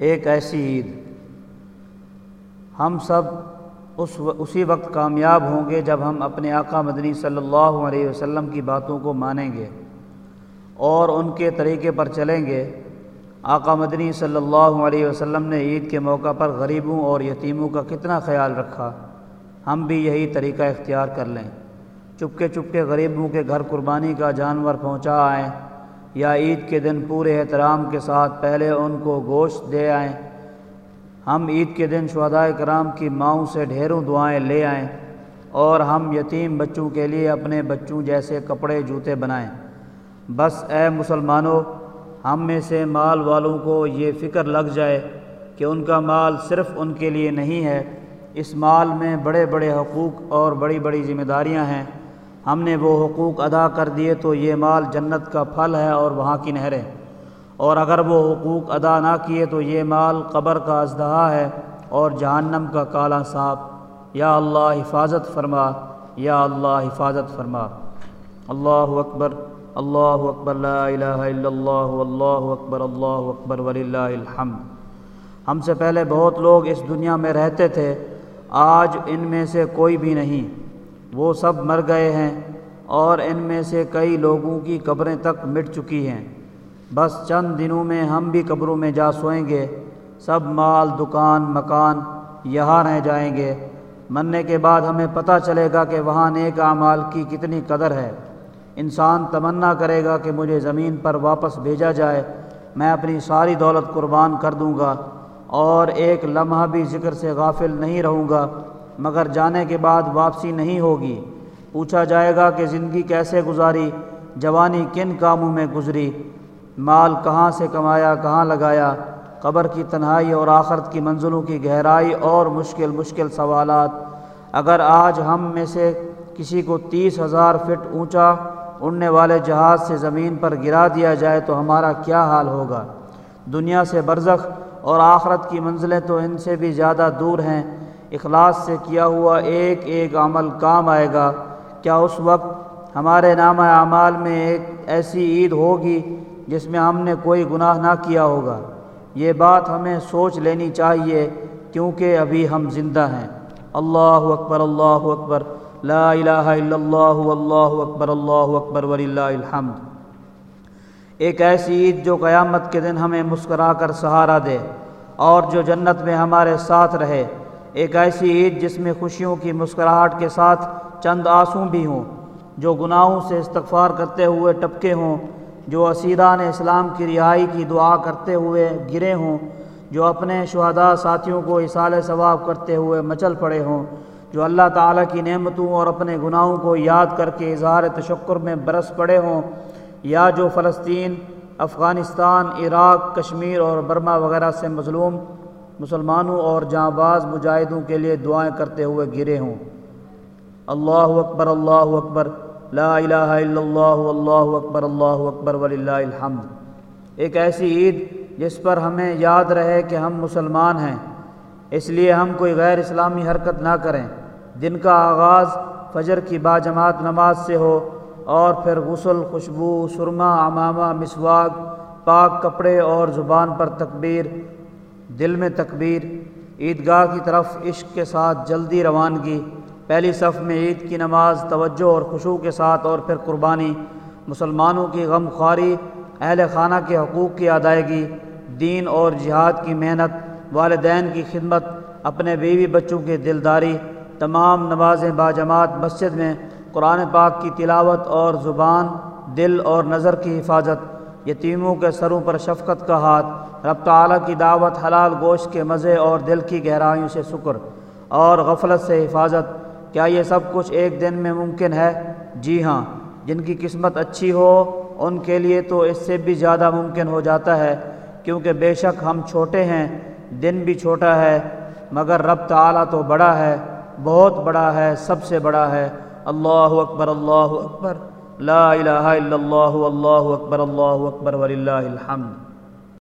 ایک ایسی عید۔ ہم سب اس اسی وقت کامیاب ہوں گے جب ہم اپنے آقا مدنی صلی اللہ علیہ وسلم کی باتوں کو مانیں گے اور ان کے طریقے پر چلیں گے۔ آقا مدنی صلی اللہ علیہ وسلم نے عید کے موقع پر غریبوں اور یتیموں کا کتنا خیال رکھا۔ ہم بھی یہی طریقہ اختیار کر لیں۔ چپکے چپکے غریبوں کے گھر قربانی کا جانور پہنچا آئیں۔ یا عید کے دن پورے احترام کے ساتھ پہلے ان کو گوشت دے آئیں۔ ہم عید کے دن شہدائے کرام کی ماؤں سے ڈھیروں دعائیں لے آئیں اور ہم یتیم بچوں کے لیے اپنے بچوں جیسے کپڑے جوتے بنائیں۔ بس اے مسلمانوں، ہم میں سے مال والوں کو یہ فکر لگ جائے کہ ان کا مال صرف ان کے لیے نہیں ہے، اس مال میں بڑے بڑے حقوق اور بڑی بڑی ذمہ داریاں ہیں۔ ہم نے وہ حقوق ادا کر دیے تو یہ مال جنت کا پھل ہے اور وہاں کی نہریں۔ اور اگر وہ حقوق ادا نہ کیے تو یہ مال قبر کا ازدہا ہے اور جہنم کا کالا سانپ یا اللہ حفاظت فرما، یا اللہ حفاظت فرما۔ اللہ اکبر اللہ اکبر، لا الہ الا اللہ، واللہ اکبر، اللہ اکبر، وللہ الحمد۔ ہم سے پہلے بہت لوگ اس دنیا میں رہتے تھے، آج ان میں سے کوئی بھی نہیں۔ وہ سب مر گئے ہیں اور ان میں سے کئی لوگوں کی قبریں تک مٹ چکی ہیں۔ بس چند دنوں میں ہم بھی قبروں میں جا سوئیں گے۔ سب مال، دکان، مکان یہاں رہ جائیں گے۔ مرنے کے بعد ہمیں پتہ چلے گا کہ وہاں نیک اعمال کی کتنی قدر ہے۔ انسان تمنا کرے گا کہ مجھے زمین پر واپس بھیجا جائے۔ میں اپنی ساری دولت قربان کر دوں گا اور ایک لمحہ بھی ذکر سے غافل نہیں رہوں گا۔ مگر جانے کے بعد واپسی نہیں ہوگی۔ پوچھا جائے گا کہ زندگی کیسے گزاری، جوانی کن کاموں میں گزری، مال کہاں سے کمایا، کہاں لگایا، قبر کی تنہائی اور آخرت کی منزلوں کی گہرائی اور مشکل مشکل سوالات۔ اگر آج ہم میں سے کسی کو تیس ہزار فٹ اونچا اڑنے والے جہاز سے زمین پر گرا دیا جائے تو ہمارا کیا حال ہوگا؟ دنیا سے برزخ اور آخرت کی منزلیں تو ان سے بھی زیادہ دور ہیں۔ اخلاص سے کیا ہوا ایک ایک عمل کام آئے گا۔ کیا اس وقت ہمارے نام اعمال میں ایک ایسی عید ہوگی جس میں ہم نے کوئی گناہ نہ کیا ہوگا؟ یہ بات ہمیں سوچ لینی چاہیے کیونکہ ابھی ہم زندہ ہیں۔ اللہ اکبر اللہ اکبر۔ لا الہ الا اللہ، واللہ اکبر، اللہ اکبر، وللہ الحمد۔ ایک ایسی عید جو قیامت کے دن ہمیں مسکرا کر سہارا دے اور جو جنت میں ہمارے ساتھ رہے۔ ایک ایسی عید جس میں خوشیوں کی مسکراہٹ کے ساتھ چند آنسوں بھی ہوں، جو گناہوں سے استغفار کرتے ہوئے ٹپکے ہوں، جو اسیران اسلام کی رہائی کی دعا کرتے ہوئے گرے ہوں، جو اپنے شہداء ساتھیوں کو اصال ثواب کرتے ہوئے مچل پڑے ہوں، جو اللہ تعالیٰ کی نعمتوں اور اپنے گناہوں کو یاد کر کے اظہار تشکر میں برس پڑے ہوں، یا جو فلسطین، افغانستان، عراق، کشمیر اور برما وغیرہ سے مظلوم مسلمانوں اور جاں باز مجاہدوں کے لیے دعائیں کرتے ہوئے گرے ہوں۔ اللہ اکبر اللہ اکبر، لا الہ الا اللہ واللہ اکبر، اللہ اکبر، وللہ الحمد۔ ایک ایسی عید جس پر ہمیں یاد رہے کہ ہم مسلمان ہیں، اس لیے ہم کوئی غیر اسلامی حرکت نہ کریں۔ دن کا آغاز فجر کی باجماعت نماز سے ہو اور پھر غسل، خوشبو، سرما امامہ مسواک، پاک کپڑے اور زبان پر تکبیر دل میں تکبیر، عیدگاہ کی طرف عشق کے ساتھ جلدی روانگی، پہلی صف میں عید کی نماز توجہ اور خوشو کے ساتھ اور پھر قربانی، مسلمانوں کی غم خواری، اہل خانہ کے حقوق کی ادائیگی، دین اور جہاد کی محنت، والدین کی خدمت، اپنے بیوی بچوں کی دلداری، تمام نمازیں باجماعت مسجد میں قرآن پاک کی تلاوت اور زبان، دل اور نظر کی حفاظت یتیموں کے سروں پر شفقت کا ہاتھ، رب تعالیٰ کی دعوت، حلال گوشت کے مزے اور دل کی گہرائیوں سے شکر اور غفلت سے حفاظت۔ کیا یہ سب کچھ ایک دن میں ممکن ہے؟ جی ہاں جن کی قسمت اچھی ہو، ان کے لیے تو اس سے بھی زیادہ ممکن ہو جاتا ہے، کیونکہ بے شک ہم چھوٹے ہیں، دن بھی چھوٹا ہے، مگر رب تعالیٰ تو بڑا ہے، بہت بڑا ہے، سب سے بڑا ہے۔ اللہ اکبر اللہ اکبر۔ لا الہ الا اللہ واللہ اکبر اللہ اکبر وللہ الحمد.